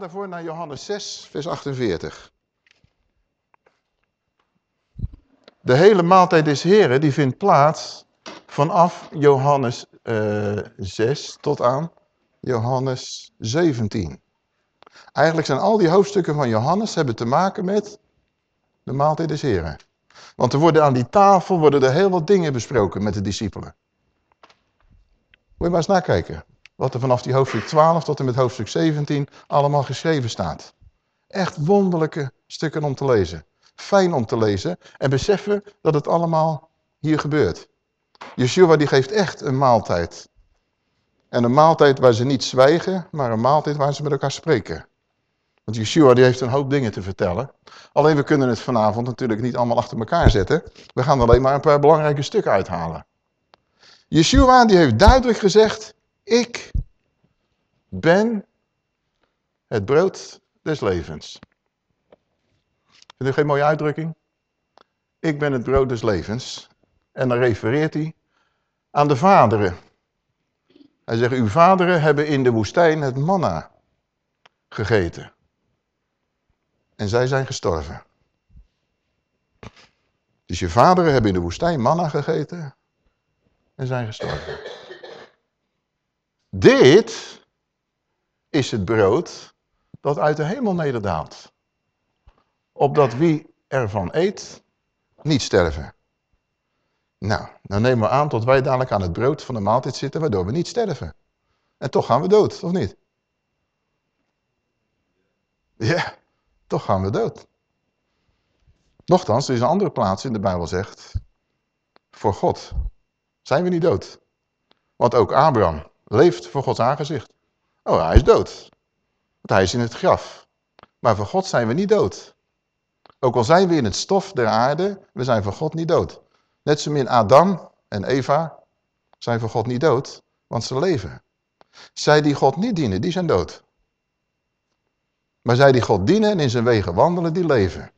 daarvoor naar Johannes 6, vers 48. De hele maaltijd des Heren die vindt plaats vanaf Johannes uh, 6 tot aan Johannes 17. Eigenlijk zijn al die hoofdstukken van Johannes hebben te maken met de maaltijd des Heren. Want er worden aan die tafel worden er heel wat dingen besproken met de discipelen. Moet je maar eens nakijken. Wat er vanaf die hoofdstuk 12 tot en met hoofdstuk 17 allemaal geschreven staat. Echt wonderlijke stukken om te lezen. Fijn om te lezen en beseffen dat het allemaal hier gebeurt. Yeshua die geeft echt een maaltijd. En een maaltijd waar ze niet zwijgen, maar een maaltijd waar ze met elkaar spreken. Want Yeshua die heeft een hoop dingen te vertellen. Alleen we kunnen het vanavond natuurlijk niet allemaal achter elkaar zetten. We gaan alleen maar een paar belangrijke stukken uithalen. Yeshua die heeft duidelijk gezegd, ik ben het brood des levens. Vind je geen mooie uitdrukking? Ik ben het brood des levens. En dan refereert hij aan de vaderen. Hij zegt, uw vaderen hebben in de woestijn het manna gegeten. En zij zijn gestorven. Dus je vaderen hebben in de woestijn manna gegeten en zijn gestorven. Dit is het brood dat uit de hemel nederdaalt. Opdat wie ervan eet, niet sterven. Nou, dan nemen we aan tot wij dadelijk aan het brood van de maaltijd zitten, waardoor we niet sterven. En toch gaan we dood, of niet? Ja, toch gaan we dood. Nochtans, er is een andere plaats in de Bijbel zegt, voor God zijn we niet dood. Want ook Abraham leeft voor Gods aangezicht. Oh, hij is dood. Want hij is in het graf. Maar voor God zijn we niet dood. Ook al zijn we in het stof der aarde, we zijn voor God niet dood. Net zo min Adam en Eva zijn voor God niet dood, want ze leven. Zij die God niet dienen, die zijn dood. Maar zij die God dienen en in zijn wegen wandelen, die leven.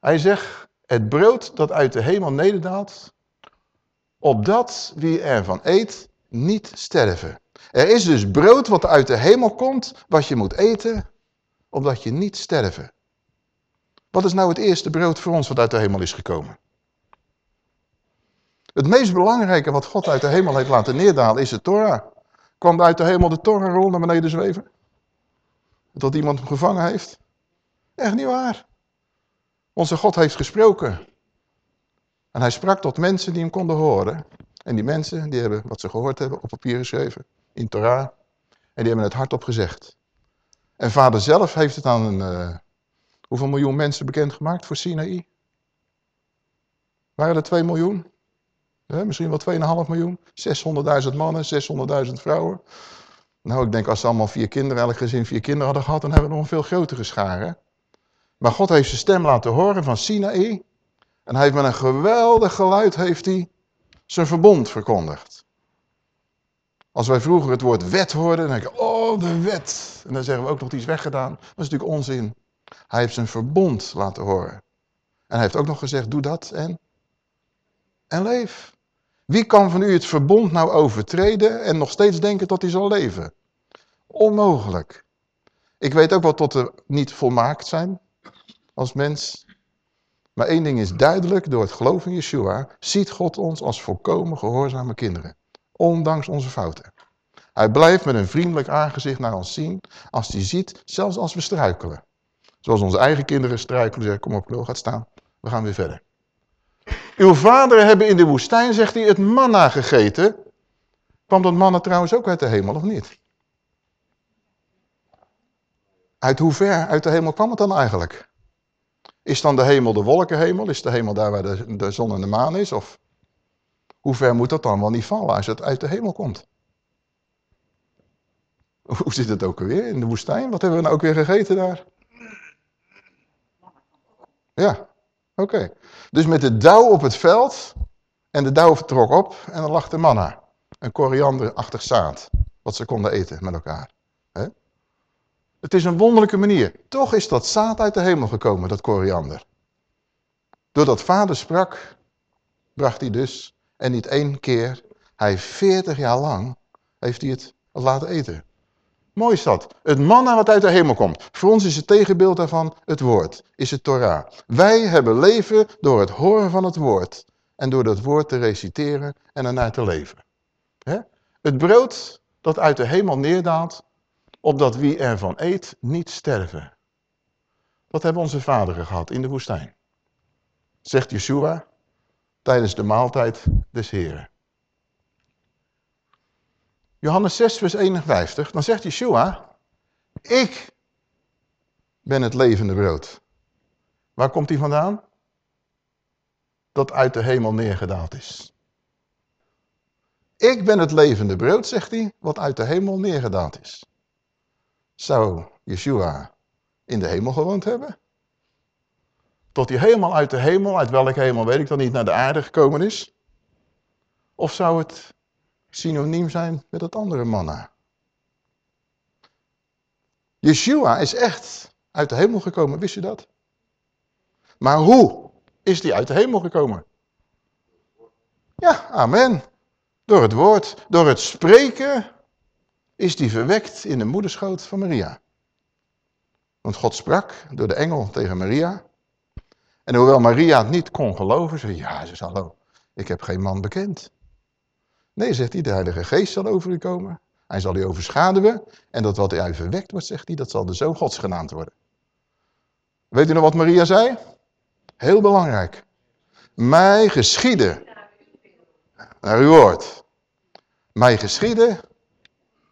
Hij zegt, het brood dat uit de hemel nederdaalt, opdat wie ervan eet, niet sterven. Er is dus brood wat uit de hemel komt, wat je moet eten, opdat je niet sterven. Wat is nou het eerste brood voor ons wat uit de hemel is gekomen? Het meest belangrijke wat God uit de hemel heeft laten neerdalen is de Torah. Kwam uit de hemel de Torah rol naar beneden zweven? Dat iemand hem gevangen heeft? Echt niet waar. Onze God heeft gesproken. En hij sprak tot mensen die hem konden horen. En die mensen die hebben wat ze gehoord hebben op papier geschreven. In Torah. En die hebben het hardop gezegd. En vader zelf heeft het aan een, uh, hoeveel miljoen mensen bekendgemaakt voor Sinaï? Waren er 2 miljoen? misschien wel 2,5 miljoen. 600.000 mannen, 600.000 vrouwen. Nou, ik denk als ze allemaal vier kinderen, elk gezin vier kinderen hadden gehad, dan hebben we nog een veel grotere schare. Maar God heeft zijn stem laten horen van Sinaï. En hij heeft met een geweldig geluid heeft hij zijn verbond verkondigd. Als wij vroeger het woord wet hoorden, dan denk ik, oh de wet. En dan zeggen we ook nog iets weggedaan. Dat is natuurlijk onzin. Hij heeft zijn verbond laten horen. En hij heeft ook nog gezegd, doe dat en, en leef. Wie kan van u het verbond nou overtreden en nog steeds denken dat hij zal leven? Onmogelijk. Ik weet ook wel tot we niet volmaakt zijn als mens. Maar één ding is duidelijk, door het geloof in Yeshua ziet God ons als volkomen gehoorzame kinderen. Ondanks onze fouten. Hij blijft met een vriendelijk aangezicht naar ons zien, als hij ziet, zelfs als we struikelen. Zoals onze eigen kinderen struikelen, zeggen, kom op, Lul, gaat staan. We gaan weer verder. Uw vaderen hebben in de woestijn, zegt hij, het manna gegeten. Kwam dat manna trouwens ook uit de hemel, of niet? Uit hoe ver uit de hemel kwam het dan eigenlijk? Is dan de hemel de wolkenhemel? Is de hemel daar waar de, de zon en de maan is? Of hoe ver moet dat dan wel niet vallen als het uit de hemel komt? Hoe zit het ook alweer in de woestijn? Wat hebben we nou ook weer gegeten daar? Ja, oké. Dus met de dauw op het veld en de dauw trok op en dan lag de manna. Een korianderachtig zaad, wat ze konden eten met elkaar. Het is een wonderlijke manier. Toch is dat zaad uit de hemel gekomen, dat koriander. Doordat vader sprak, bracht hij dus, en niet één keer, hij 40 jaar lang heeft hij het laten eten. Mooi is dat. Het manna wat uit de hemel komt. Voor ons is het tegenbeeld daarvan het woord, is het Torah. Wij hebben leven door het horen van het woord. En door dat woord te reciteren en ernaar te leven. Het brood dat uit de hemel neerdaalt, opdat wie ervan eet niet sterven. Dat hebben onze vaderen gehad in de woestijn. Zegt Yeshua tijdens de maaltijd des Heren. Johannes 6 vers 51, dan zegt Yeshua, ik ben het levende brood. Waar komt hij vandaan? Dat uit de hemel neergedaald is. Ik ben het levende brood, zegt hij, wat uit de hemel neergedaald is. Zou Yeshua in de hemel gewoond hebben? Tot hij helemaal uit de hemel, uit welke hemel weet ik dan niet, naar de aarde gekomen is? Of zou het synoniem zijn met het andere manna? Yeshua is echt uit de hemel gekomen, wist je dat? Maar hoe is hij uit de hemel gekomen? Ja, amen. Door het woord, door het spreken is die verwekt in de moederschoot van Maria. Want God sprak door de engel tegen Maria. En hoewel Maria het niet kon geloven, zei ja, ze hallo, ik heb geen man bekend. Nee, zegt hij, de Heilige Geest zal over u komen. Hij zal u overschaduwen. En dat wat hij verwekt wordt, zegt hij, dat zal de Zoon Gods genaamd worden. Weet u nog wat Maria zei? Heel belangrijk. Mij geschieden. Naar uw woord. Mij geschieden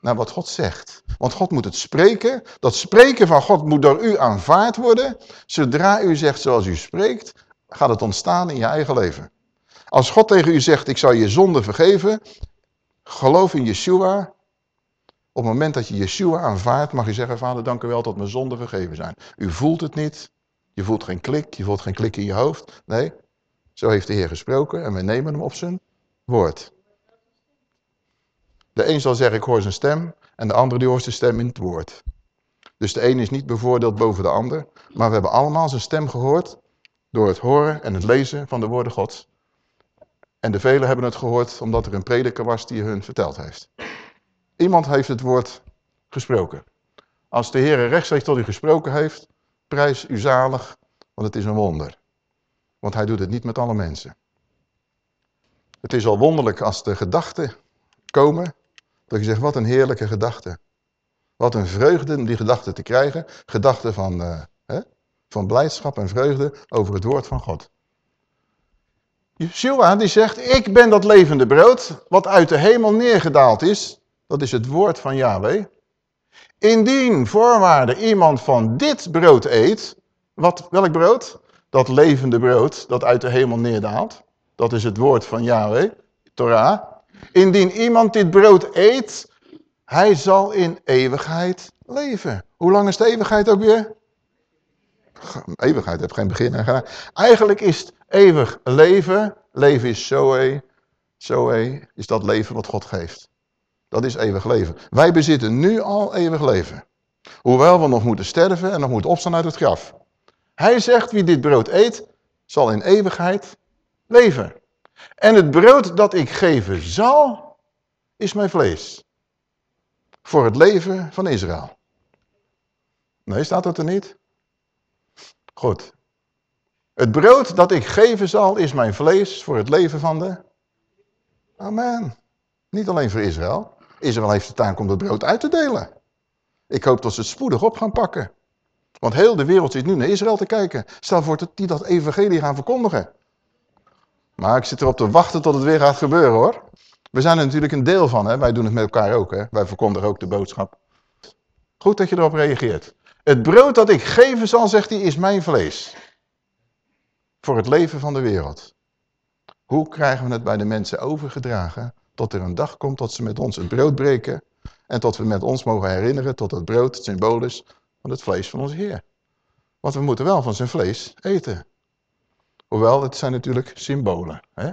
naar wat God zegt. Want God moet het spreken. Dat spreken van God moet door u aanvaard worden. Zodra u zegt zoals u spreekt, gaat het ontstaan in je eigen leven. Als God tegen u zegt, ik zal je zonde vergeven, geloof in Yeshua. Op het moment dat je Yeshua aanvaardt, mag je zeggen, vader dank u wel dat mijn zonden vergeven zijn. U voelt het niet, je voelt geen klik, je voelt geen klik in je hoofd. Nee, zo heeft de Heer gesproken en we nemen hem op zijn woord. De een zal zeggen, ik hoor zijn stem. En de andere die hoort zijn stem in het woord. Dus de een is niet bevoordeeld boven de ander. Maar we hebben allemaal zijn stem gehoord. Door het horen en het lezen van de woorden gods. En de velen hebben het gehoord omdat er een prediker was die hun verteld heeft. Iemand heeft het woord gesproken. Als de Heer rechtstreeks tot u gesproken heeft, prijs u zalig, want het is een wonder. Want hij doet het niet met alle mensen. Het is al wonderlijk als de gedachten komen dat je zegt, wat een heerlijke gedachte. Wat een vreugde om die gedachte te krijgen. Gedachte van, uh, hè, van blijdschap en vreugde over het woord van God. Yeshua die zegt, ik ben dat levende brood wat uit de hemel neergedaald is. Dat is het woord van Yahweh. Indien voorwaarde iemand van dit brood eet, wat, welk brood? Dat levende brood dat uit de hemel neerdaalt. Dat is het woord van Yahweh, Torah. Indien iemand dit brood eet, hij zal in eeuwigheid leven. Hoe lang is de eeuwigheid ook weer? Eeuwigheid heeft geen begin en Eigenlijk is het eeuwig leven. Leven is zoe. Zoe is dat leven wat God geeft. Dat is eeuwig leven. Wij bezitten nu al eeuwig leven. Hoewel we nog moeten sterven en nog moeten opstaan uit het graf. Hij zegt, wie dit brood eet, zal in eeuwigheid leven. En het brood dat ik geven zal, is mijn vlees. Voor het leven van Israël. Nee, staat dat er niet? Goed. Het brood dat ik geven zal, is mijn vlees voor het leven van de... Amen. Niet alleen voor Israël. Israël heeft de taak om dat brood uit te delen. Ik hoop dat ze het spoedig op gaan pakken. Want heel de wereld zit nu naar Israël te kijken. Stel voor dat die dat evangelie gaan verkondigen. Maar ik zit erop te wachten tot het weer gaat gebeuren hoor. We zijn er natuurlijk een deel van, hè? wij doen het met elkaar ook. Hè? Wij verkondigen ook de boodschap. Goed dat je erop reageert. Het brood dat ik geven zal, zegt hij, is mijn vlees. Voor het leven van de wereld. Hoe krijgen we het bij de mensen overgedragen? Tot er een dag komt dat ze met ons het brood breken. En tot we met ons mogen herinneren tot het brood, het symbool is van het vlees van onze Heer. Want we moeten wel van zijn vlees eten. Hoewel, het zijn natuurlijk symbolen. Hè?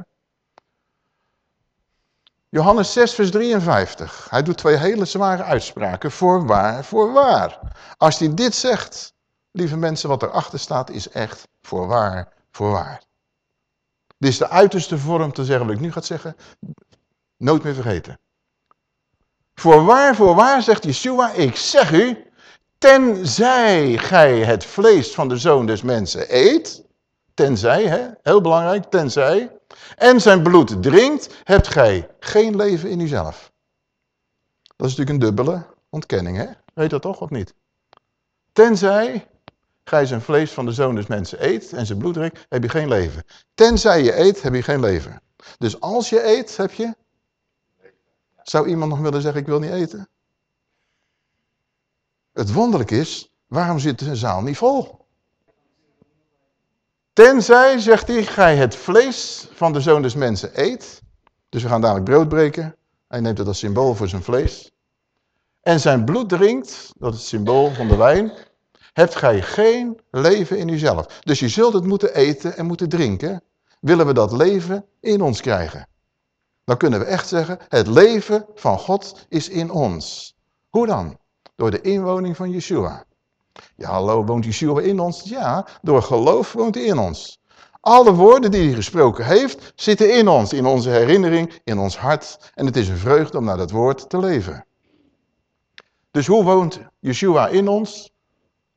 Johannes 6 vers 53. Hij doet twee hele zware uitspraken. Voorwaar, voorwaar. Als hij dit zegt, lieve mensen, wat erachter staat is echt voorwaar, voorwaar. Dit is de uiterste vorm te zeggen wat ik nu ga zeggen. Nooit meer vergeten. Voorwaar, voorwaar, zegt Yeshua, ik zeg u, tenzij gij het vlees van de zoon des mensen eet, tenzij, hè, heel belangrijk, tenzij, en zijn bloed drinkt, hebt gij geen leven in uzelf. Dat is natuurlijk een dubbele ontkenning, hè? Weet dat toch of niet? Tenzij gij zijn vlees van de zoon des mensen eet en zijn bloed drinkt, heb je geen leven. Tenzij je eet, heb je geen leven. Dus als je eet, heb je... Zou iemand nog willen zeggen, ik wil niet eten? Het wonderlijk is, waarom zit de zaal niet vol? Tenzij, zegt hij, gij het vlees van de zoon des mensen eet. Dus we gaan dadelijk brood breken. Hij neemt het als symbool voor zijn vlees. En zijn bloed drinkt, dat is het symbool van de wijn. Hebt gij geen leven in uzelf. Dus je zult het moeten eten en moeten drinken. Willen we dat leven in ons krijgen. Dan kunnen we echt zeggen, het leven van God is in ons. Hoe dan? Door de inwoning van Yeshua. Ja, hallo, woont Yeshua in ons? Ja, door geloof woont hij in ons. Alle woorden die hij gesproken heeft, zitten in ons, in onze herinnering, in ons hart. En het is een vreugde om naar dat woord te leven. Dus hoe woont Yeshua in ons?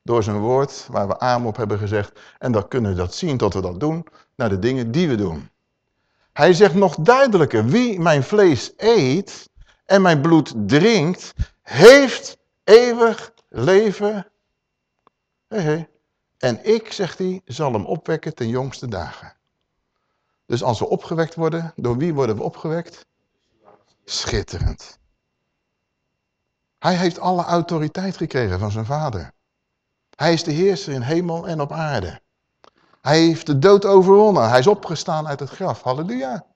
Door zijn woord, waar we aan op hebben gezegd. En dan kunnen we dat zien tot we dat doen, naar de dingen die we doen. Hij zegt nog duidelijker, wie mijn vlees eet en mijn bloed drinkt, heeft eeuwig leven En ik, zegt hij, zal hem opwekken ten jongste dagen. Dus als we opgewekt worden, door wie worden we opgewekt? Schitterend. Hij heeft alle autoriteit gekregen van zijn vader. Hij is de heerser in hemel en op aarde. Hij heeft de dood overwonnen. Hij is opgestaan uit het graf. Halleluja.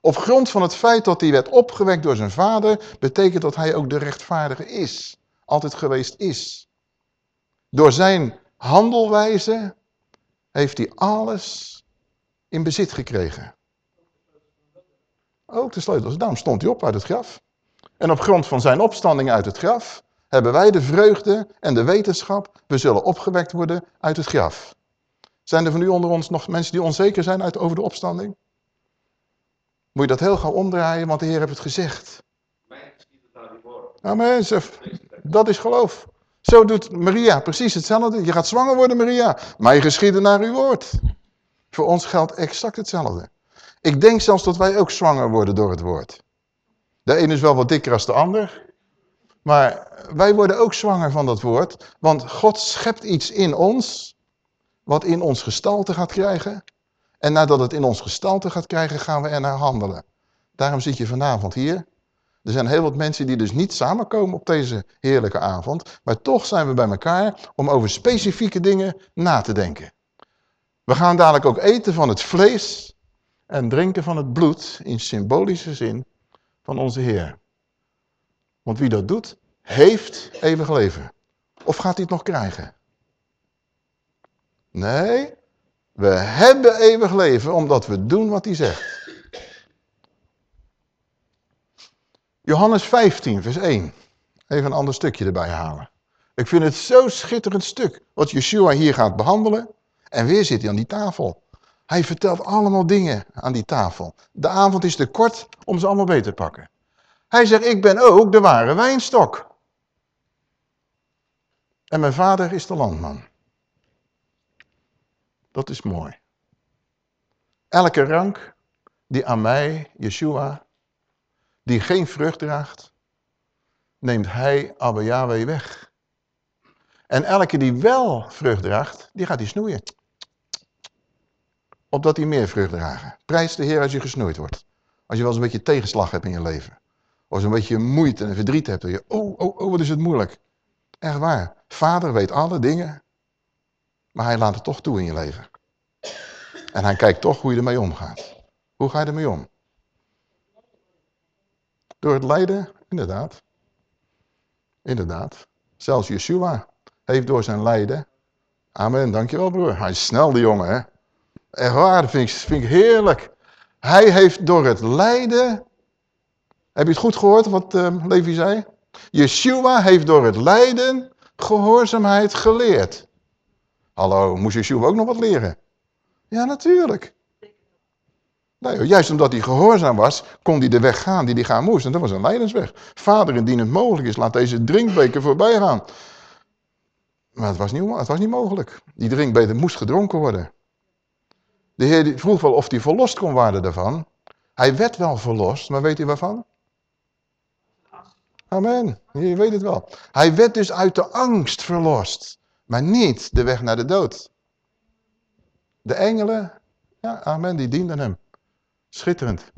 Op grond van het feit dat hij werd opgewekt door zijn vader, betekent dat hij ook de rechtvaardige is. Altijd geweest is. Door zijn handelwijze heeft hij alles in bezit gekregen. Ook de sleutels. Daarom stond hij op uit het graf. En op grond van zijn opstanding uit het graf hebben wij de vreugde en de wetenschap, we zullen opgewekt worden uit het graf. Zijn er van u onder ons nog mensen die onzeker zijn uit, over de opstanding? Moet je dat heel gauw omdraaien, want de Heer heeft het gezegd. Amen, dat is geloof. Zo doet Maria precies hetzelfde. Je gaat zwanger worden, Maria. Maar je geschieden naar uw woord. Voor ons geldt exact hetzelfde. Ik denk zelfs dat wij ook zwanger worden door het woord. De een is wel wat dikker als de ander. Maar wij worden ook zwanger van dat woord. Want God schept iets in ons. Wat in ons gestalte gaat krijgen. En nadat het in ons gestalte gaat krijgen, gaan we er naar handelen. Daarom zit je vanavond hier. Er zijn heel wat mensen die dus niet samenkomen op deze heerlijke avond. Maar toch zijn we bij elkaar om over specifieke dingen na te denken. We gaan dadelijk ook eten van het vlees en drinken van het bloed in symbolische zin van onze Heer. Want wie dat doet, heeft eeuwig leven. Of gaat hij het nog krijgen? Nee, we hebben eeuwig leven omdat we doen wat hij zegt. Johannes 15, vers 1. Even een ander stukje erbij halen. Ik vind het zo schitterend stuk wat Yeshua hier gaat behandelen. En weer zit hij aan die tafel. Hij vertelt allemaal dingen aan die tafel. De avond is te kort om ze allemaal beter te pakken. Hij zegt, ik ben ook de ware wijnstok. En mijn vader is de landman. Dat is mooi. Elke rank die aan mij, Yeshua, die geen vrucht draagt, neemt hij Abba Yahweh weg. En elke die wel vrucht draagt, die gaat hij snoeien. Opdat hij meer vrucht draagt. Prijs de Heer als je gesnoeid wordt. Als je wel eens een beetje tegenslag hebt in je leven. Of een beetje moeite en verdriet hebt. Je, oh, oh, oh, wat is het moeilijk. Echt waar. Vader weet alle dingen. Maar hij laat het toch toe in je leven. En hij kijkt toch hoe je ermee omgaat. Hoe ga je ermee om? Door het lijden, inderdaad. Inderdaad. Zelfs Yeshua heeft door zijn lijden. Amen, dankjewel broer. Hij is snel die jongen hè. Echt waar, vind ik, vind ik heerlijk. Hij heeft door het lijden... Heb je het goed gehoord wat uh, Levi zei? Yeshua heeft door het lijden gehoorzaamheid geleerd. Hallo, moest Yeshua ook nog wat leren? Ja, natuurlijk. Nee, juist omdat hij gehoorzaam was, kon hij de weg gaan die hij gaan moest. En dat was een leidensweg. Vader, indien het mogelijk is, laat deze drinkbeker voorbij gaan. Maar het was niet, het was niet mogelijk. Die drinkbeker moest gedronken worden. De Heer vroeg wel of hij verlost kon worden daarvan. Hij werd wel verlost, maar weet u waarvan? Amen. Je weet het wel. Hij werd dus uit de angst verlost. Maar niet de weg naar de dood. De engelen, ja, amen, die dienden hem. Schitterend.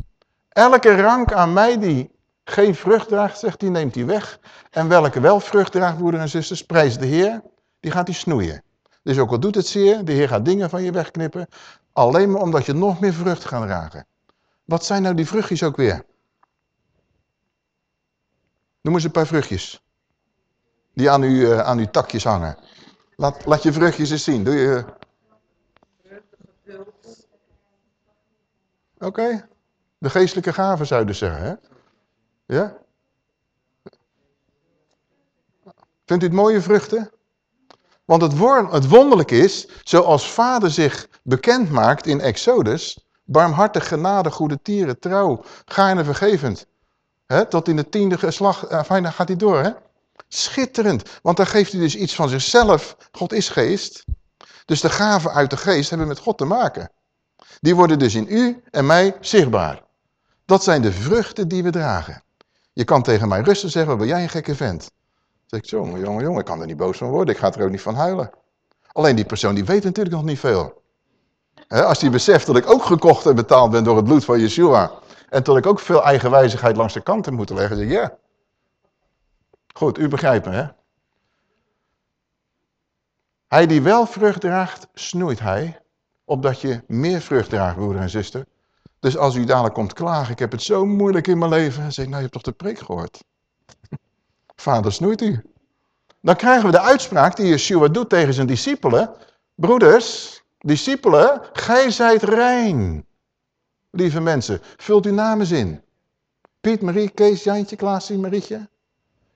Elke rank aan mij die geen vrucht draagt, zegt hij, neemt hij weg. En welke wel vrucht draagt, broeder en zusters, prijs de Heer, die gaat hij snoeien. Dus ook al doet het zeer, de Heer gaat dingen van je wegknippen. Alleen maar omdat je nog meer vrucht gaat dragen. Wat zijn nou die vruchtjes ook weer? Noem eens een paar vruchtjes. Die aan, uw, uh, aan uw takjes hangen. Laat, laat je vruchtjes eens zien. Doe je... Oké. De geestelijke gaven zouden zeggen, hè? Ja? Vindt u het mooie vruchten? Want het, het wonderlijk is, zoals vader zich bekend maakt in Exodus, barmhartig, genade, goede tieren, trouw, gaarne vergevend. He, tot in de tiende geslacht, uh, fijn, gaat hij door. Hè? Schitterend, want dan geeft hij dus iets van zichzelf. God is geest. Dus de gaven uit de geest hebben met God te maken. Die worden dus in u en mij zichtbaar. Dat zijn de vruchten die we dragen. Je kan tegen mij rustig zeggen, wat ben jij een gekke vent. Dan zeg ik, jongen, jongen, jongen, ik kan er niet boos van worden. Ik ga er ook niet van huilen. Alleen die persoon die weet natuurlijk nog niet veel. als die beseft dat ik ook gekocht en betaald ben door het bloed van Yeshua. En dat ik ook veel eigenwijzigheid langs de kant heb moeten leggen. Zeg ja. Goed, u begrijpt me hè. Hij die wel vrucht draagt, snoeit hij opdat je meer vrucht draagt, broeder en zuster. Dus als u dadelijk komt klagen, ik heb het zo moeilijk in mijn leven, dan zeg ik, nou je hebt toch de preek gehoord. Vader snoeit u. Dan krijgen we de uitspraak die Yeshua doet tegen zijn discipelen. Broeders, discipelen, gij zijt rein. Lieve mensen, vult uw namen in. Piet, Marie, Kees, Jantje, Klaasje, Marietje.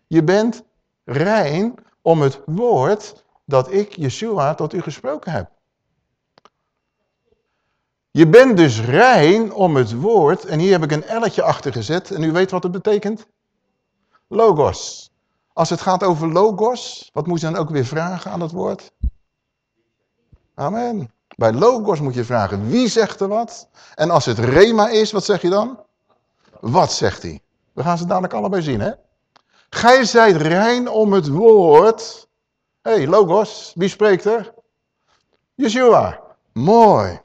Je bent rein om het woord dat ik, Yeshua, tot u gesproken heb. Je bent dus rein om het woord, en hier heb ik een elletje achter gezet, en u weet wat het betekent? Logos. Als het gaat over logos, wat moet je dan ook weer vragen aan het woord? Amen. Bij logos moet je vragen, wie zegt er wat? En als het rema is, wat zeg je dan? Wat zegt hij? We gaan ze dadelijk allebei zien, hè? Gij zijt rein om het woord. Hé, hey, logos, wie spreekt er? Yeshua. Mooi.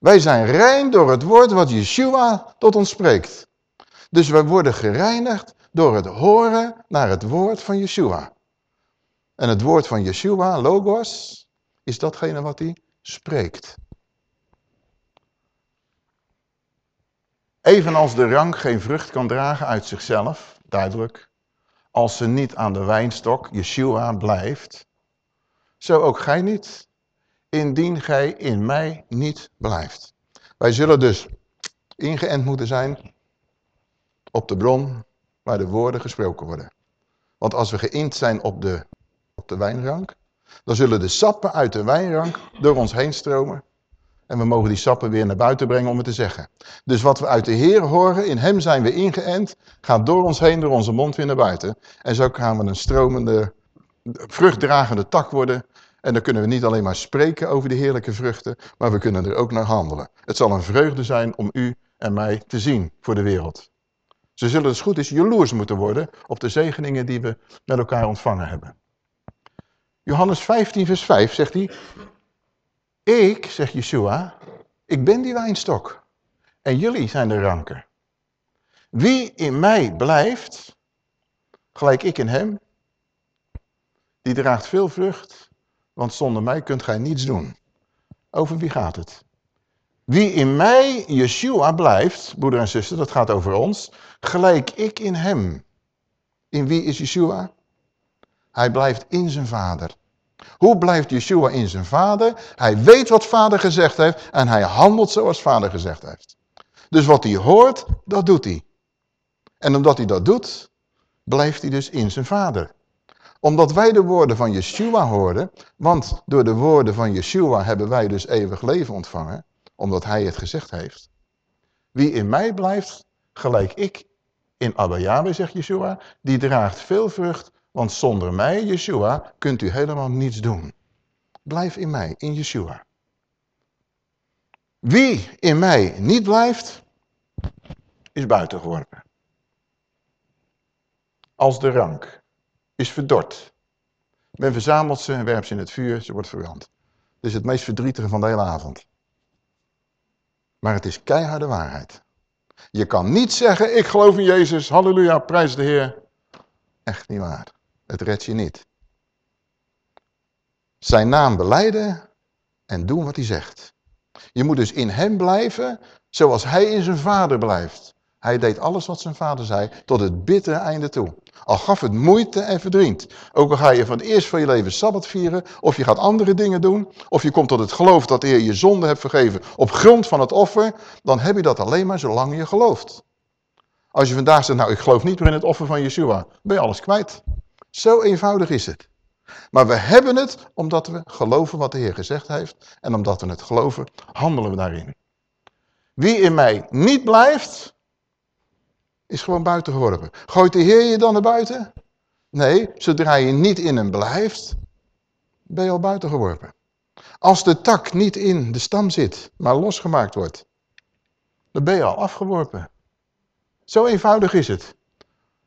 Wij zijn rein door het woord wat Yeshua tot ons spreekt. Dus we worden gereinigd door het horen naar het woord van Yeshua. En het woord van Yeshua, logos, is datgene wat hij spreekt. Evenals de rank geen vrucht kan dragen uit zichzelf, duidelijk, als ze niet aan de wijnstok, Yeshua, blijft, zo ook gij niet indien gij in mij niet blijft. Wij zullen dus ingeënt moeten zijn op de bron waar de woorden gesproken worden. Want als we geïnd zijn op de, op de wijnrank, dan zullen de sappen uit de wijnrank door ons heen stromen. En we mogen die sappen weer naar buiten brengen om het te zeggen. Dus wat we uit de Heer horen, in hem zijn we ingeënt, gaat door ons heen, door onze mond weer naar buiten. En zo gaan we een stromende, vruchtdragende tak worden en dan kunnen we niet alleen maar spreken over de heerlijke vruchten, maar we kunnen er ook naar handelen. Het zal een vreugde zijn om u en mij te zien voor de wereld. Ze zullen dus goed is jaloers moeten worden op de zegeningen die we met elkaar ontvangen hebben. Johannes 15 vers 5 zegt hij, ik, zegt Yeshua, ik ben die wijnstok en jullie zijn de ranken. Wie in mij blijft, gelijk ik in hem, die draagt veel vrucht want zonder mij kunt gij niets doen. Over wie gaat het? Wie in mij, Yeshua, blijft, broeder en zuster, dat gaat over ons, gelijk ik in hem. In wie is Yeshua? Hij blijft in zijn vader. Hoe blijft Yeshua in zijn vader? Hij weet wat vader gezegd heeft en hij handelt zoals vader gezegd heeft. Dus wat hij hoort, dat doet hij. En omdat hij dat doet, blijft hij dus in zijn vader omdat wij de woorden van Yeshua hoorden, want door de woorden van Yeshua hebben wij dus eeuwig leven ontvangen, omdat hij het gezegd heeft. Wie in mij blijft, gelijk ik in Abba Yahweh, zegt Yeshua, die draagt veel vrucht, want zonder mij, Yeshua, kunt u helemaal niets doen. Blijf in mij, in Yeshua. Wie in mij niet blijft, is buiten geworpen. Als de rank is verdord. Men verzamelt ze en werpt ze in het vuur, ze wordt verbrand. Dit is het meest verdrietige van de hele avond. Maar het is keiharde waarheid. Je kan niet zeggen, ik geloof in Jezus, halleluja, prijs de Heer. Echt niet waar. Het redt je niet. Zijn naam beleiden en doen wat hij zegt. Je moet dus in hem blijven zoals hij in zijn vader blijft. Hij deed alles wat zijn vader zei tot het bittere einde toe. Al gaf het moeite en verdriet. Ook al ga je van het eerst van je leven Sabbat vieren, of je gaat andere dingen doen, of je komt tot het geloof dat de Heer je zonde hebt vergeven op grond van het offer, dan heb je dat alleen maar zolang je gelooft. Als je vandaag zegt, nou ik geloof niet meer in het offer van Yeshua, ben je alles kwijt. Zo eenvoudig is het. Maar we hebben het omdat we geloven wat de Heer gezegd heeft. En omdat we het geloven, handelen we daarin. Wie in mij niet blijft, is gewoon buiten geworpen. Gooit de Heer je dan naar buiten? Nee, zodra je niet in hem blijft, ben je al buiten geworpen. Als de tak niet in de stam zit, maar losgemaakt wordt, dan ben je al afgeworpen. Zo eenvoudig is het.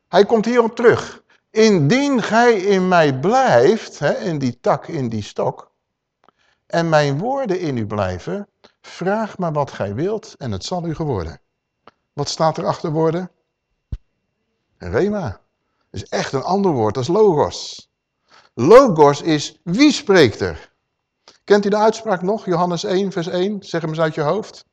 Hij komt hierop terug. Indien gij in mij blijft, hè, in die tak, in die stok, en mijn woorden in u blijven, vraag maar wat gij wilt en het zal u geworden. Wat staat er achter woorden? Rema. is echt een ander woord als logos. Logos is wie spreekt er? Kent u de uitspraak nog? Johannes 1 vers 1. Zeg hem eens uit je hoofd.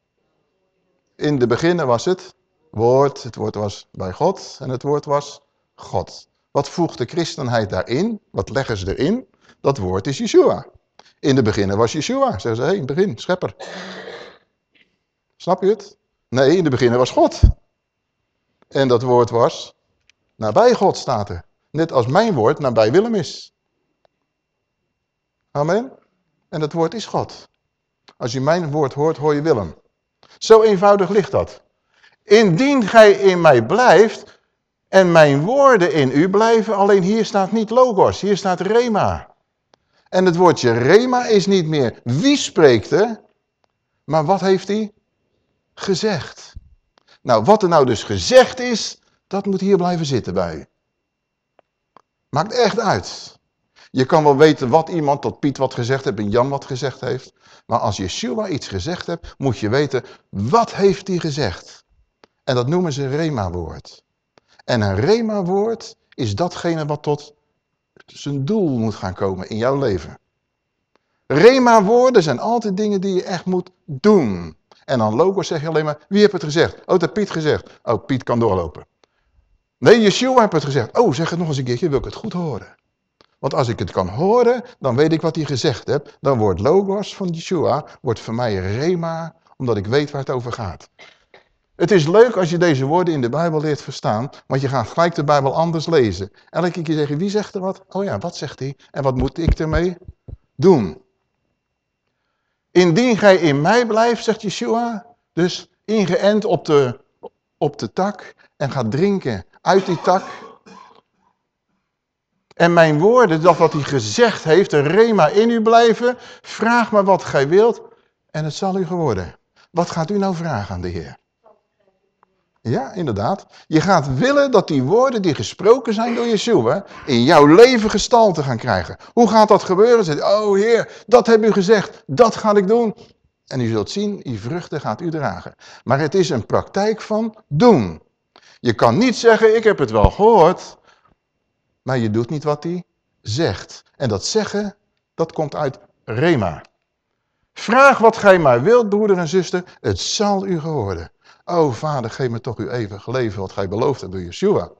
In de beginnen was het woord. Het woord was bij God en het woord was God. Wat voegt de christenheid daarin? Wat leggen ze erin? Dat woord is Yeshua. In de beginnen was Yeshua. Zeggen ze, hé, hey, begin, schepper. Snap je het? Nee, in de beginnen was God. En dat woord was Nabij God staat er. Net als mijn woord nabij Willem is. Amen. En dat woord is God. Als je mijn woord hoort, hoor je Willem. Zo eenvoudig ligt dat. Indien gij in mij blijft en mijn woorden in u blijven, alleen hier staat niet logos, hier staat rema. En het woordje rema is niet meer wie spreekt er, maar wat heeft hij gezegd. Nou, wat er nou dus gezegd is, dat moet hier blijven zitten bij. Maakt echt uit. Je kan wel weten wat iemand tot Piet wat gezegd heeft en Jan wat gezegd heeft. Maar als Yeshua iets gezegd hebt, moet je weten, wat heeft hij gezegd? En dat noemen ze rema-woord. En een rema-woord is datgene wat tot zijn doel moet gaan komen in jouw leven. Rema-woorden zijn altijd dingen die je echt moet doen. En dan logos zeg je alleen maar, wie heeft het gezegd? Oh, dat Piet gezegd. Oh, Piet kan doorlopen. Nee, Yeshua heeft het gezegd. Oh, zeg het nog eens een keertje, wil ik het goed horen. Want als ik het kan horen, dan weet ik wat hij gezegd heeft. Dan wordt logos van Yeshua, wordt voor mij rema, omdat ik weet waar het over gaat. Het is leuk als je deze woorden in de Bijbel leert verstaan, want je gaat gelijk de Bijbel anders lezen. Elke keer zeggen, wie zegt er wat? Oh ja, wat zegt hij? En wat moet ik ermee doen? Indien gij in mij blijft, zegt Yeshua, dus ingeënt op de, op de tak en gaat drinken uit die tak. En mijn woorden, dat wat hij gezegd heeft, een rema in u blijven. Vraag maar wat gij wilt en het zal u geworden. Wat gaat u nou vragen aan de Heer? Ja, inderdaad. Je gaat willen dat die woorden die gesproken zijn door Yeshua in jouw leven gestalte gaan krijgen. Hoe gaat dat gebeuren? Zegt, oh Heer, dat heb u gezegd, dat ga ik doen. En u zult zien, die vruchten gaat u dragen. Maar het is een praktijk van doen. Je kan niet zeggen, ik heb het wel gehoord, maar je doet niet wat hij zegt. En dat zeggen, dat komt uit Rema. Vraag wat gij maar wilt, broeder en zuster, het zal u geworden. O vader, geef me toch uw eeuwig leven wat gij beloofd hebt door Yeshua.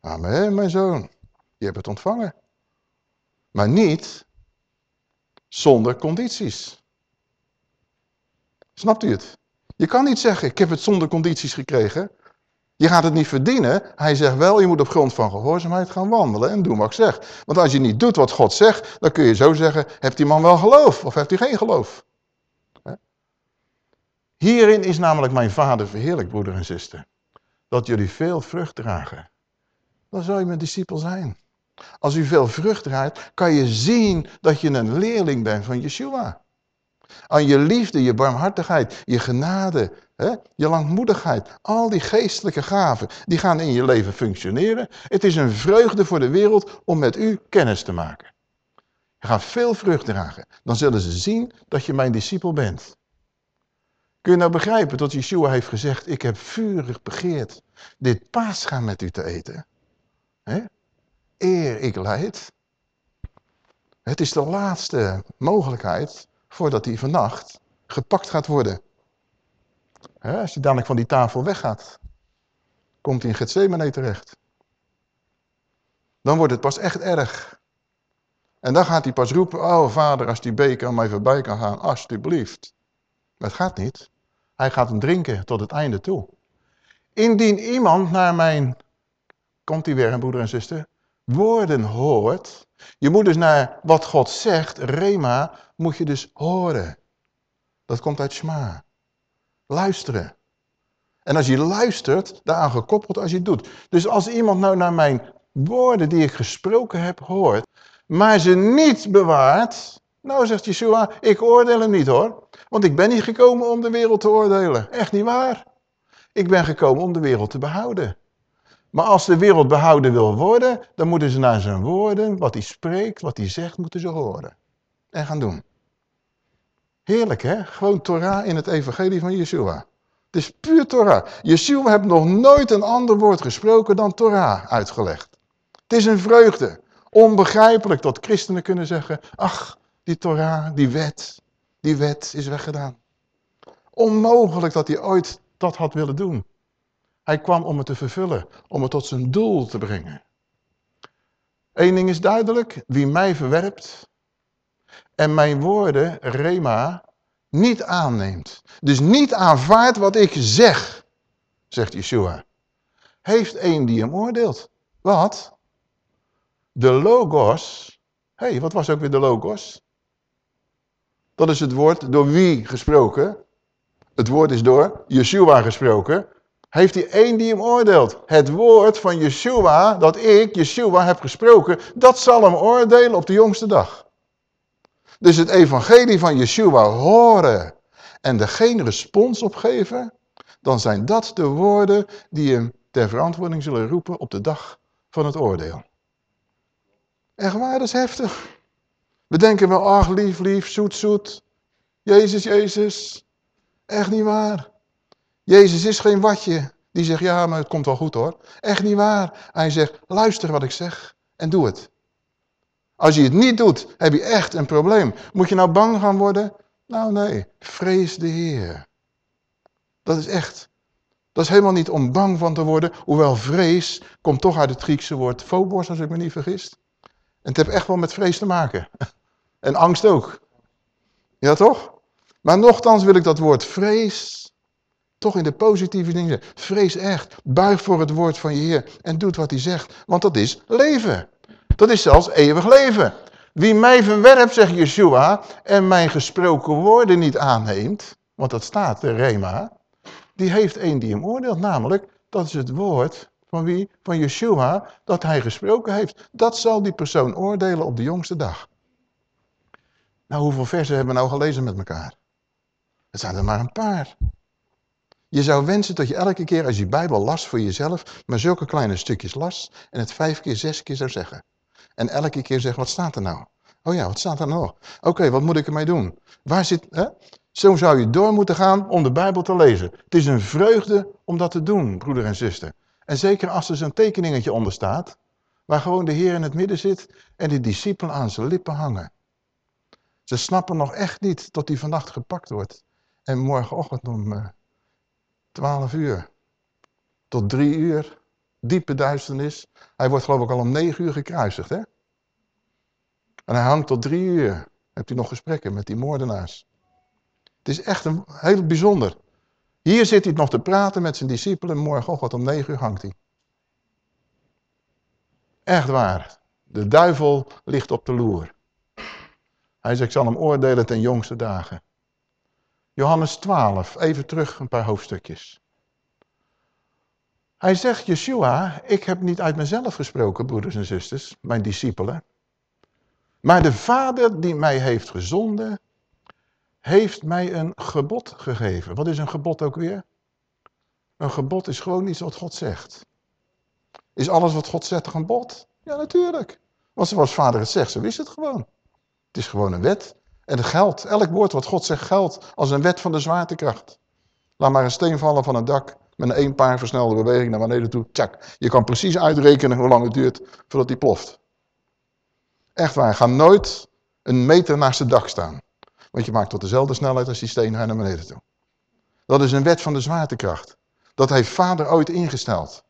Amen, mijn zoon. Je hebt het ontvangen. Maar niet zonder condities. Snapt u het? Je kan niet zeggen, ik heb het zonder condities gekregen. Je gaat het niet verdienen. Hij zegt wel, je moet op grond van gehoorzaamheid gaan wandelen en doen wat ik zeg. Want als je niet doet wat God zegt, dan kun je zo zeggen, heeft die man wel geloof of heeft hij geen geloof? Hierin is namelijk mijn vader verheerlijk, broeder en zuster. Dat jullie veel vrucht dragen. Dan zou je mijn discipel zijn. Als u veel vrucht draagt, kan je zien dat je een leerling bent van Yeshua. Aan je liefde, je barmhartigheid, je genade, hè, je langmoedigheid. Al die geestelijke gaven, die gaan in je leven functioneren. Het is een vreugde voor de wereld om met u kennis te maken. Je gaat veel vrucht dragen. Dan zullen ze zien dat je mijn discipel bent. Kun je nou begrijpen dat Yeshua heeft gezegd, ik heb vurig begeerd dit paasgaan met u te eten. He? Eer ik leid. Het is de laatste mogelijkheid voordat hij vannacht gepakt gaat worden. als hij dadelijk van die tafel weggaat, komt hij in Gethsemane terecht. Dan wordt het pas echt erg. En dan gaat hij pas roepen, oh vader, als die beker aan mij voorbij kan gaan, alsjeblieft. Maar het gaat niet. Hij gaat hem drinken tot het einde toe. Indien iemand naar mijn, komt hij weer, broeder en zuster, woorden hoort. Je moet dus naar wat God zegt, rema, moet je dus horen. Dat komt uit Shema. Luisteren. En als je luistert, daaraan gekoppeld als je het doet. Dus als iemand nou naar mijn woorden die ik gesproken heb hoort, maar ze niet bewaart, nou zegt Yeshua, ik oordeel hem niet hoor. Want ik ben niet gekomen om de wereld te oordelen. Echt niet waar. Ik ben gekomen om de wereld te behouden. Maar als de wereld behouden wil worden, dan moeten ze naar zijn woorden, wat hij spreekt, wat hij zegt, moeten ze horen. En gaan doen. Heerlijk hè? Gewoon Torah in het evangelie van Yeshua. Het is puur Torah. Yeshua heeft nog nooit een ander woord gesproken dan Torah uitgelegd. Het is een vreugde. Onbegrijpelijk dat christenen kunnen zeggen, ach, die Torah, die wet, die wet is weggedaan. Onmogelijk dat hij ooit dat had willen doen. Hij kwam om het te vervullen, om het tot zijn doel te brengen. Eén ding is duidelijk, wie mij verwerpt en mijn woorden, rema, niet aanneemt. Dus niet aanvaardt wat ik zeg, zegt Yeshua. Heeft één die hem oordeelt. Wat? De logos. Hé, hey, wat was ook weer de logos? Dat is het woord door wie gesproken? Het woord is door Yeshua gesproken. Heeft hij één die hem oordeelt. Het woord van Yeshua, dat ik, Yeshua, heb gesproken, dat zal hem oordelen op de jongste dag. Dus het evangelie van Yeshua horen en er geen respons op geven, dan zijn dat de woorden die hem ter verantwoording zullen roepen op de dag van het oordeel. Echt waar, dat is heftig. We denken wel, ach, lief, lief, zoet, zoet. Jezus, Jezus. Echt niet waar. Jezus is geen watje. Die zegt, ja, maar het komt wel goed hoor. Echt niet waar. Hij zegt, luister wat ik zeg en doe het. Als je het niet doet, heb je echt een probleem. Moet je nou bang gaan worden? Nou nee, vrees de Heer. Dat is echt. Dat is helemaal niet om bang van te worden. Hoewel vrees komt toch uit het Griekse woord phobos, als ik me niet vergis. En het heeft echt wel met vrees te maken. En angst ook. Ja toch? Maar nochtans wil ik dat woord vrees toch in de positieve dingen. Vrees echt. Buig voor het woord van je Heer en doet wat hij zegt. Want dat is leven. Dat is zelfs eeuwig leven. Wie mij verwerpt, zegt Yeshua, en mijn gesproken woorden niet aanneemt, want dat staat, de Rema, die heeft één die hem oordeelt, namelijk, dat is het woord van wie? Van Yeshua, dat hij gesproken heeft. Dat zal die persoon oordelen op de jongste dag. Nou, hoeveel versen hebben we nou gelezen met elkaar? Het zijn er maar een paar. Je zou wensen dat je elke keer als je Bijbel las voor jezelf, maar zulke kleine stukjes las en het vijf keer, zes keer zou zeggen. En elke keer zeggen, wat staat er nou? Oh ja, wat staat er nou? Oké, wat moet ik ermee doen? Waar zit, hè? Zo zou je door moeten gaan om de Bijbel te lezen. Het is een vreugde om dat te doen, broeder en zuster. En zeker als er zo'n tekeningetje onder staat, waar gewoon de Heer in het midden zit en de discipelen aan zijn lippen hangen. Ze snappen nog echt niet tot hij vannacht gepakt wordt. En morgenochtend om uh, 12 uur tot 3 uur, diepe duisternis. Hij wordt geloof ik al om 9 uur gekruisigd, hè? En hij hangt tot 3 uur. Hebt u nog gesprekken met die moordenaars? Het is echt een, heel bijzonder. Hier zit hij nog te praten met zijn discipelen. Morgenochtend om 9 uur hangt hij. Echt waar. De duivel ligt op de loer. Hij zegt, ik zal hem oordelen ten jongste dagen. Johannes 12, even terug een paar hoofdstukjes. Hij zegt, Yeshua, ik heb niet uit mezelf gesproken, broeders en zusters, mijn discipelen. Maar de Vader die mij heeft gezonden, heeft mij een gebod gegeven. Wat is een gebod ook weer? Een gebod is gewoon iets wat God zegt. Is alles wat God zegt een gebod? Ja, natuurlijk. Want zoals vader het zegt, zo is het gewoon. Het is gewoon een wet. En het geldt. Elk woord wat God zegt geldt als een wet van de zwaartekracht. Laat maar een steen vallen van een dak met een paar versnelde beweging naar beneden toe. Tjak. Je kan precies uitrekenen hoe lang het duurt voordat die ploft. Echt waar, ga nooit een meter naast het dak staan. Want je maakt tot dezelfde snelheid als die steen naar beneden toe. Dat is een wet van de zwaartekracht. Dat heeft vader ooit ingesteld.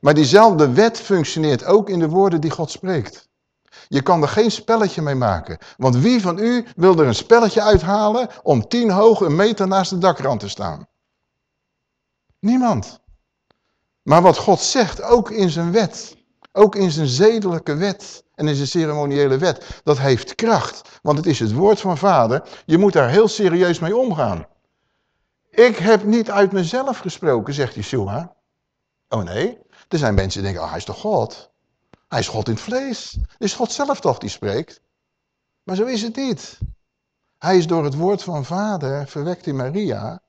Maar diezelfde wet functioneert ook in de woorden die God spreekt. Je kan er geen spelletje mee maken. Want wie van u wil er een spelletje uithalen om tien hoog een meter naast de dakrand te staan? Niemand. Maar wat God zegt, ook in zijn wet, ook in zijn zedelijke wet en in zijn ceremoniële wet, dat heeft kracht. Want het is het woord van vader. Je moet daar heel serieus mee omgaan. Ik heb niet uit mezelf gesproken, zegt Yeshua. Oh nee, er zijn mensen die denken, oh, hij is toch God? Hij is God in het vlees. Het is God zelf toch die spreekt? Maar zo is het niet. Hij is door het woord van vader verwekt in Maria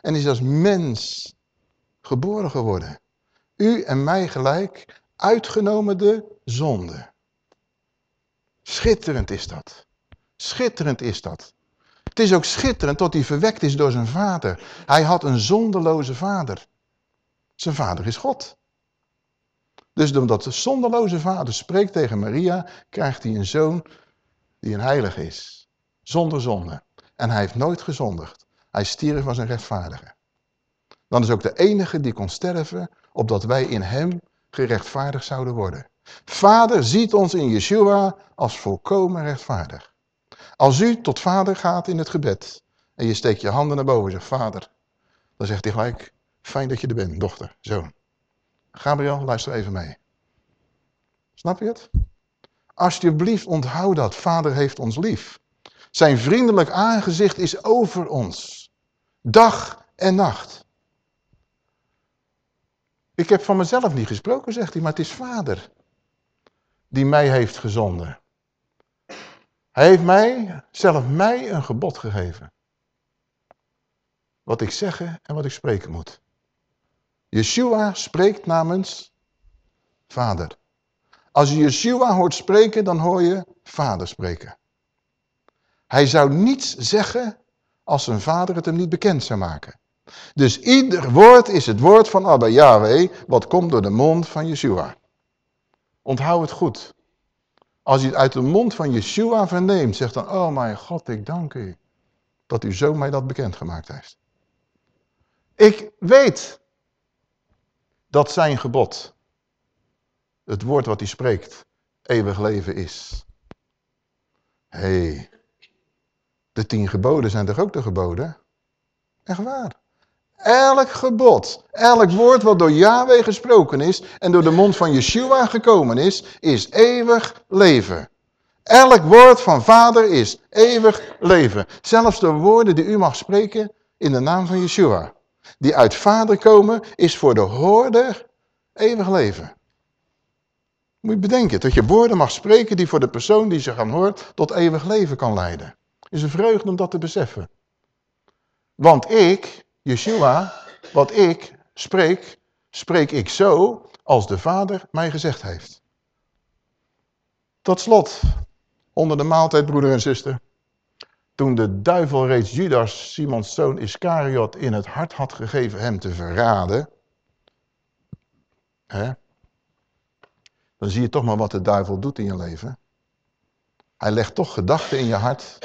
en is als mens geboren geworden. U en mij gelijk, uitgenomen de zonde. Schitterend is dat. Schitterend is dat. Het is ook schitterend dat hij verwekt is door zijn vader. Hij had een zondeloze vader. Zijn vader is God. Dus omdat de zonderloze vader spreekt tegen Maria, krijgt hij een zoon die een heilige is. Zonder zonde. En hij heeft nooit gezondigd. Hij stierf als een rechtvaardige. Dan is ook de enige die kon sterven, opdat wij in hem gerechtvaardigd zouden worden. Vader ziet ons in Yeshua als volkomen rechtvaardig. Als u tot vader gaat in het gebed en je steekt je handen naar boven en zegt vader, dan zegt hij gelijk, fijn dat je er bent, dochter, zoon. Gabriel, luister even mee. Snap je het? Alsjeblieft onthoud dat, vader heeft ons lief. Zijn vriendelijk aangezicht is over ons. Dag en nacht. Ik heb van mezelf niet gesproken, zegt hij, maar het is vader die mij heeft gezonden. Hij heeft mij, zelf mij, een gebod gegeven. Wat ik zeggen en wat ik spreken moet. Yeshua spreekt namens vader. Als je Yeshua hoort spreken, dan hoor je vader spreken. Hij zou niets zeggen als zijn vader het hem niet bekend zou maken. Dus ieder woord is het woord van Abba Yahweh, wat komt door de mond van Yeshua. Onthoud het goed. Als je het uit de mond van Yeshua verneemt, zegt dan, oh mijn God, ik dank u dat u zo mij dat bekendgemaakt heeft. Ik weet dat zijn gebod, het woord wat hij spreekt, eeuwig leven is. Hé, hey, de tien geboden zijn toch ook de geboden? Echt waar. Elk gebod, elk woord wat door Yahweh gesproken is en door de mond van Yeshua gekomen is, is eeuwig leven. Elk woord van vader is eeuwig leven. Zelfs de woorden die u mag spreken in de naam van Yeshua. Die uit vader komen, is voor de hoorder eeuwig leven. Moet je bedenken, dat je woorden mag spreken die voor de persoon die zich aan hoort tot eeuwig leven kan leiden. is een vreugde om dat te beseffen. Want ik, Yeshua, wat ik spreek, spreek ik zo als de Vader mij gezegd heeft. Tot slot, onder de maaltijd, broeder en zuster. Toen de duivel reeds Judas, Simons zoon Iscariot, in het hart had gegeven hem te verraden. Hè, dan zie je toch maar wat de duivel doet in je leven. Hij legt toch gedachten in je hart.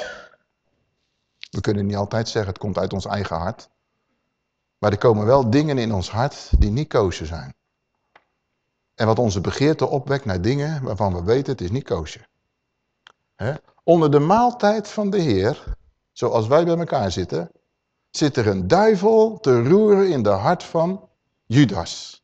We kunnen niet altijd zeggen, het komt uit ons eigen hart. Maar er komen wel dingen in ons hart die niet koosje zijn. En wat onze begeerte opwekt naar dingen waarvan we weten het is niet koosje. Onder de maaltijd van de Heer, zoals wij bij elkaar zitten, zit er een duivel te roeren in de hart van Judas.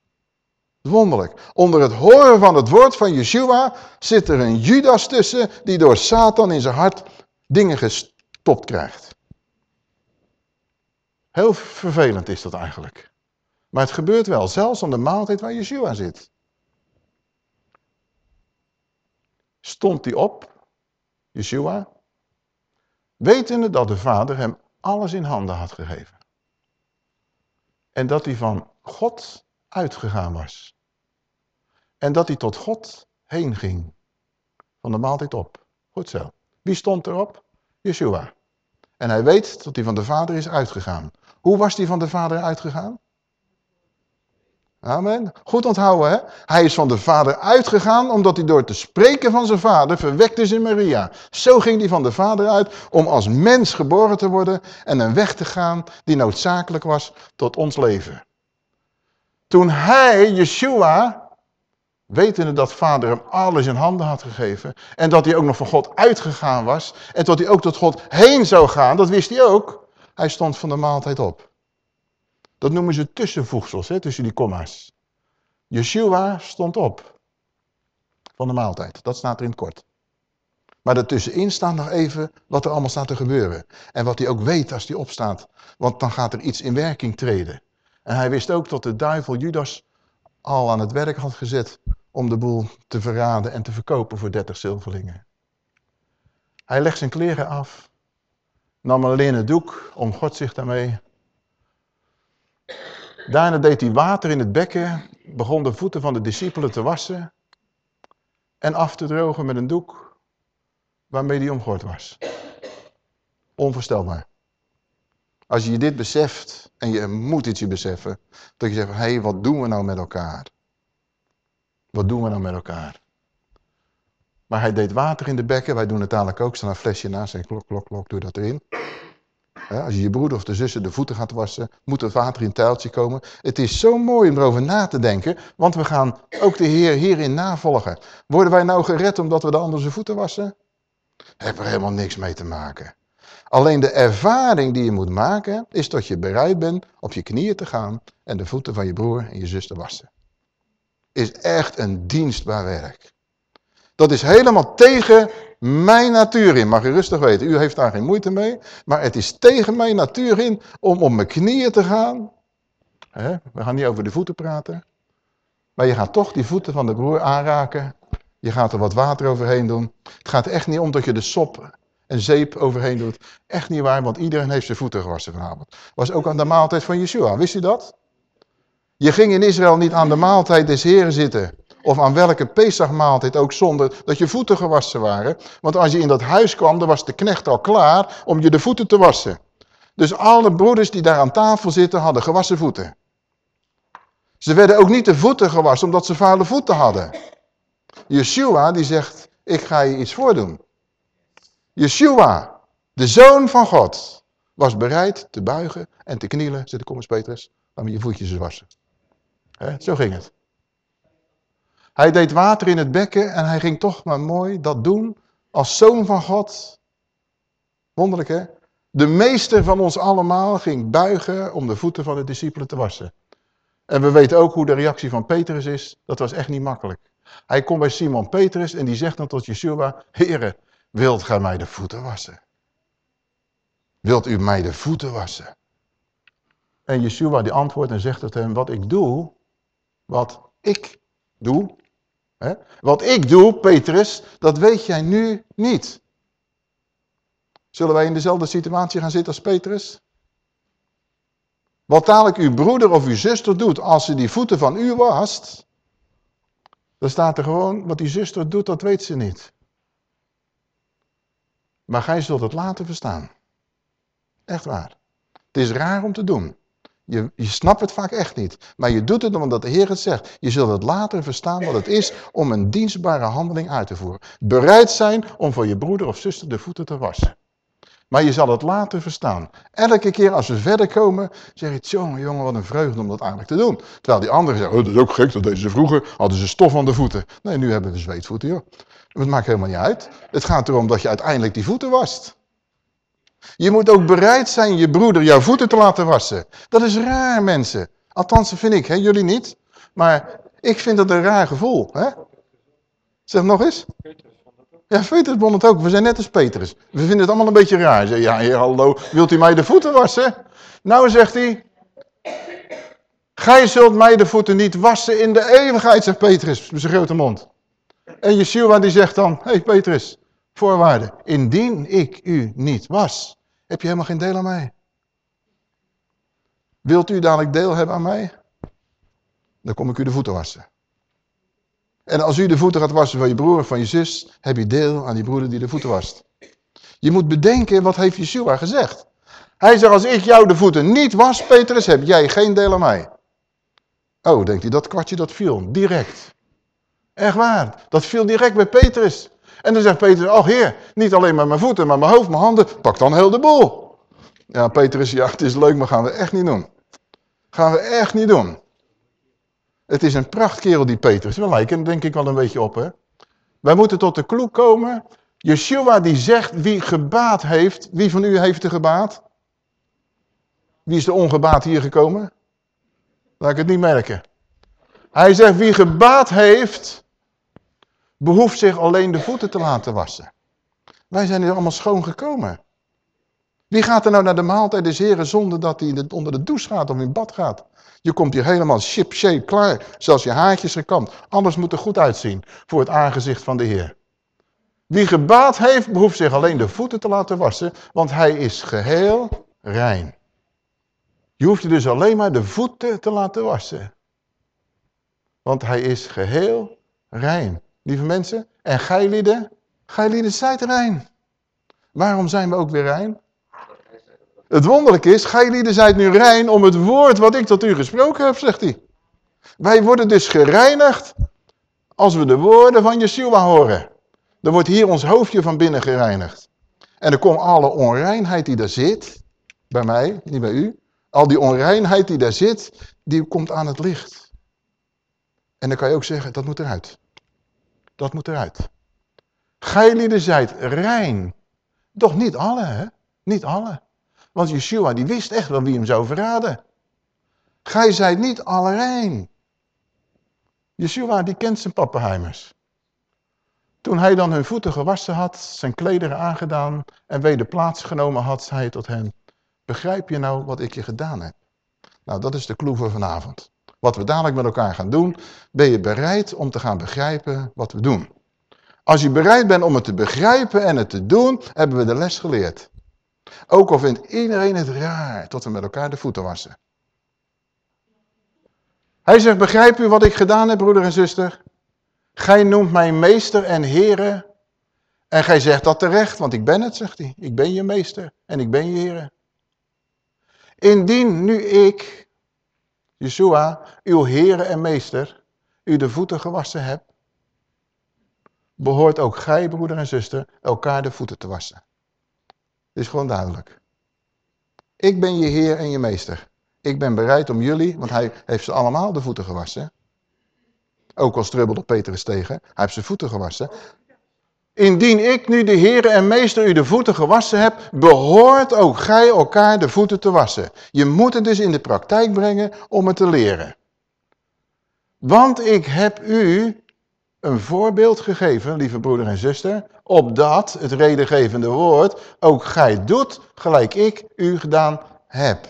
Wonderlijk. Onder het horen van het woord van Yeshua zit er een Judas tussen die door Satan in zijn hart dingen gestopt krijgt. Heel vervelend is dat eigenlijk. Maar het gebeurt wel, zelfs aan de maaltijd waar Yeshua zit. Stond hij op, Yeshua, wetende dat de vader hem alles in handen had gegeven. En dat hij van God uitgegaan was. En dat hij tot God heen ging. Van de maaltijd op. Goed zo. Wie stond erop? Yeshua. En hij weet dat hij van de vader is uitgegaan. Hoe was hij van de vader uitgegaan? Amen. Goed onthouden, hè? Hij is van de vader uitgegaan omdat hij door te spreken van zijn vader verwekt is in Maria. Zo ging hij van de vader uit om als mens geboren te worden en een weg te gaan die noodzakelijk was tot ons leven. Toen hij, Yeshua, wetende dat vader hem alles in handen had gegeven en dat hij ook nog van God uitgegaan was en dat hij ook tot God heen zou gaan, dat wist hij ook. Hij stond van de maaltijd op. Dat noemen ze tussenvoegsels, hè, tussen die komma's. Yeshua stond op van de maaltijd. Dat staat er in het kort. Maar ertussenin staat nog even wat er allemaal staat te gebeuren. En wat hij ook weet als hij opstaat. Want dan gaat er iets in werking treden. En hij wist ook dat de duivel Judas al aan het werk had gezet om de boel te verraden en te verkopen voor 30 zilverlingen. Hij legt zijn kleren af, nam een doek, om God zich daarmee Daarna deed hij water in het bekken, begon de voeten van de discipelen te wassen en af te drogen met een doek waarmee hij omgord was. Onvoorstelbaar. Als je dit beseft, en je moet dit je beseffen, dat je zegt, hé, hey, wat doen we nou met elkaar? Wat doen we nou met elkaar? Maar hij deed water in de bekken, wij doen het dadelijk ook, staan een flesje naast en klok, klok, klok, doe dat erin. Als je je broeder of de zussen de voeten gaat wassen, moet het water in het tuiltje komen. Het is zo mooi om erover na te denken, want we gaan ook de Heer hierin navolgen. Worden wij nou gered omdat we de anderen zijn voeten wassen? Heb er helemaal niks mee te maken. Alleen de ervaring die je moet maken, is dat je bereid bent op je knieën te gaan en de voeten van je broer en je zus te wassen. Is echt een dienstbaar werk. Dat is helemaal tegen mijn natuur in. Mag je rustig weten, u heeft daar geen moeite mee. Maar het is tegen mijn natuur in om op mijn knieën te gaan. we gaan niet over de voeten praten. Maar je gaat toch die voeten van de broer aanraken. Je gaat er wat water overheen doen. Het gaat echt niet om dat je de sop en zeep overheen doet. Echt niet waar, want iedereen heeft zijn voeten gewassen vanavond. Was ook aan de maaltijd van Yeshua, wist u dat? Je ging in Israël niet aan de maaltijd des Heren zitten of aan welke Pesachmaaltijd ook zonder dat je voeten gewassen waren. Want als je in dat huis kwam, dan was de knecht al klaar om je de voeten te wassen. Dus alle broeders die daar aan tafel zitten, hadden gewassen voeten. Ze werden ook niet de voeten gewassen omdat ze vuile voeten hadden. Yeshua die zegt, ik ga je iets voordoen. Yeshua, de zoon van God, was bereid te buigen en te knielen. Zit kom eens Petrus, laat me je voetjes eens wassen. zo ging het. Hij deed water in het bekken en hij ging toch maar mooi dat doen als zoon van God. Wonderlijk hè? De meester van ons allemaal ging buigen om de voeten van de discipelen te wassen. En we weten ook hoe de reactie van Petrus is. Dat was echt niet makkelijk. Hij komt bij Simon Petrus en die zegt dan tot Yeshua, Heere, wilt gij mij de voeten wassen? Wilt u mij de voeten wassen? En Yeshua die antwoordt en zegt tot hem, wat ik doe, wat ik doe, wat ik doe, Petrus, dat weet jij nu niet. Zullen wij in dezelfde situatie gaan zitten als Petrus? Wat dadelijk uw broeder of uw zuster doet als ze die voeten van u wast, dan staat er gewoon, wat die zuster doet, dat weet ze niet. Maar gij zult het later verstaan. Echt waar. Het is raar om te doen. Je, je snapt het vaak echt niet. Maar je doet het omdat de Heer het zegt. Je zult het later verstaan wat het is om een dienstbare handeling uit te voeren. Bereid zijn om voor je broeder of zuster de voeten te wassen. Maar je zal het later verstaan. Elke keer als we verder komen, zeg je, jongen, jongen, wat een vreugde om dat eigenlijk te doen. Terwijl die anderen zeggen, oh, dat is ook gek, dat deden ze vroeger, hadden ze stof aan de voeten. Nee, nu hebben we zweetvoeten, joh. Het maakt helemaal niet uit. Het gaat erom dat je uiteindelijk die voeten wast. Je moet ook bereid zijn je broeder jouw voeten te laten wassen. Dat is raar, mensen. Althans, vind ik, hè? jullie niet. Maar ik vind dat een raar gevoel. Hè? Zeg nog eens. Ja, Petrus vond het ook. We zijn net als Petrus. We vinden het allemaal een beetje raar. Zeg, ja, hallo, wilt u mij de voeten wassen? Nou zegt hij, gij zult mij de voeten niet wassen in de eeuwigheid, zegt Petrus met zijn grote mond. En Yeshua die zegt dan, hé hey Petrus, voorwaarde, indien ik u niet was, heb je helemaal geen deel aan mij. Wilt u dadelijk deel hebben aan mij? Dan kom ik u de voeten wassen. En als u de voeten gaat wassen van je broer van je zus, heb je deel aan die broeder die de voeten wast. Je moet bedenken, wat heeft Yeshua gezegd? Hij zegt, als ik jou de voeten niet was, Petrus, heb jij geen deel aan mij. Oh, denkt hij, dat kwartje dat viel, direct. Echt waar, dat viel direct bij Petrus. En dan zegt Petrus, oh heer, niet alleen maar mijn voeten, maar mijn hoofd, mijn handen, pak dan heel de boel. Ja, Petrus, ja, het is leuk, maar gaan we echt niet doen. Gaan we echt niet doen. Het is een prachtkerel die Petrus. We lijken denk ik wel een beetje op, hè. Wij moeten tot de kloek komen. Yeshua die zegt wie gebaat heeft. Wie van u heeft er gebaat? Wie is de ongebaat hier gekomen? Laat ik het niet merken. Hij zegt wie gebaat heeft, behoeft zich alleen de voeten te laten wassen. Wij zijn hier allemaal schoon gekomen. Wie gaat er nou naar de maaltijd des heren zonder dat hij onder de douche gaat of in bad gaat? Je komt hier helemaal ship shape klaar, zelfs je haartjes gekamd. Alles moet er goed uitzien voor het aangezicht van de Heer. Wie gebaat heeft, behoeft zich alleen de voeten te laten wassen, want hij is geheel rein. Je hoeft je dus alleen maar de voeten te laten wassen. Want hij is geheel rein. Lieve mensen, en gij gijlieden zijt rein. Waarom zijn we ook weer rein? Het wonderlijke is, gij zijt nu rein om het woord wat ik tot u gesproken heb, zegt hij. Wij worden dus gereinigd als we de woorden van Yeshua horen. Dan wordt hier ons hoofdje van binnen gereinigd. En er komt alle onreinheid die daar zit, bij mij, niet bij u. Al die onreinheid die daar zit, die komt aan het licht. En dan kan je ook zeggen, dat moet eruit. Dat moet eruit. Gij zijt rein. Toch niet alle, hè? Niet alle. Want Yeshua die wist echt wel wie hem zou verraden. Gij zijt niet allerein. Yeshua die kent zijn pappenheimers. Toen hij dan hun voeten gewassen had, zijn klederen aangedaan en weder plaatsgenomen had, zei hij tot hen, begrijp je nou wat ik je gedaan heb? Nou, dat is de clue voor vanavond. Wat we dadelijk met elkaar gaan doen, ben je bereid om te gaan begrijpen wat we doen. Als je bereid bent om het te begrijpen en het te doen, hebben we de les geleerd. Ook al vindt iedereen het raar tot we met elkaar de voeten wassen. Hij zegt, begrijp u wat ik gedaan heb, broeder en zuster? Gij noemt mij meester en heren. En gij zegt dat terecht, want ik ben het, zegt hij. Ik ben je meester en ik ben je heren. Indien nu ik, Yeshua, uw heren en meester, u de voeten gewassen heb, behoort ook gij, broeder en zuster, elkaar de voeten te wassen is gewoon duidelijk. Ik ben je Heer en je Meester. Ik ben bereid om jullie, want hij heeft ze allemaal de voeten gewassen. Ook al strubbelde Petrus tegen, hij heeft zijn voeten gewassen. Indien ik nu de Heer en Meester u de voeten gewassen heb, behoort ook gij elkaar de voeten te wassen. Je moet het dus in de praktijk brengen om het te leren. Want ik heb u een voorbeeld gegeven, lieve broeder en zuster, opdat het redengevende woord ook gij doet, gelijk ik u gedaan heb.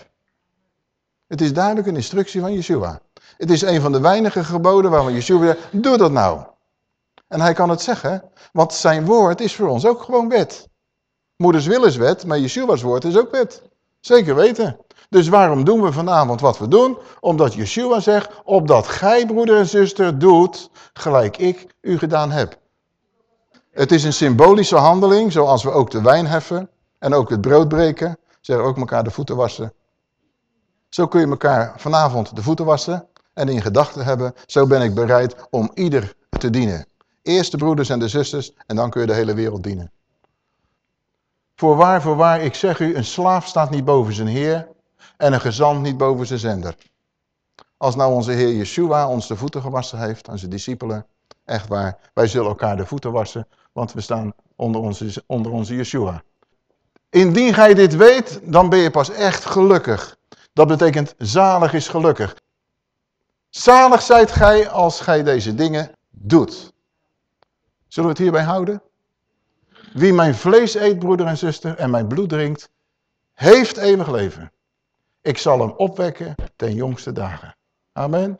Het is duidelijk een instructie van Yeshua. Het is een van de weinige geboden waarvan Yeshua zegt, doe dat nou. En hij kan het zeggen, want zijn woord is voor ons ook gewoon wet. Moeders wil is wet, maar Yeshua's woord is ook wet. Zeker weten. Dus waarom doen we vanavond wat we doen? Omdat Yeshua zegt, opdat gij broeder en zuster doet, gelijk ik u gedaan heb. Het is een symbolische handeling, zoals we ook de wijn heffen en ook het brood breken. Zeggen ook elkaar de voeten wassen. Zo kun je elkaar vanavond de voeten wassen en in gedachten hebben. Zo ben ik bereid om ieder te dienen. Eerst de broeders en de zusters en dan kun je de hele wereld dienen. Voorwaar, voorwaar, ik zeg u, een slaaf staat niet boven zijn heer en een gezant niet boven zijn zender. Als nou onze Heer Yeshua ons de voeten gewassen heeft aan zijn discipelen, echt waar, wij zullen elkaar de voeten wassen, want we staan onder onze, onder onze Yeshua. Indien gij dit weet, dan ben je pas echt gelukkig. Dat betekent zalig is gelukkig. Zalig zijt gij als gij deze dingen doet. Zullen we het hierbij houden? Wie mijn vlees eet, broeder en zuster, en mijn bloed drinkt, heeft eeuwig leven. Ik zal hem opwekken ten jongste dagen. Amen.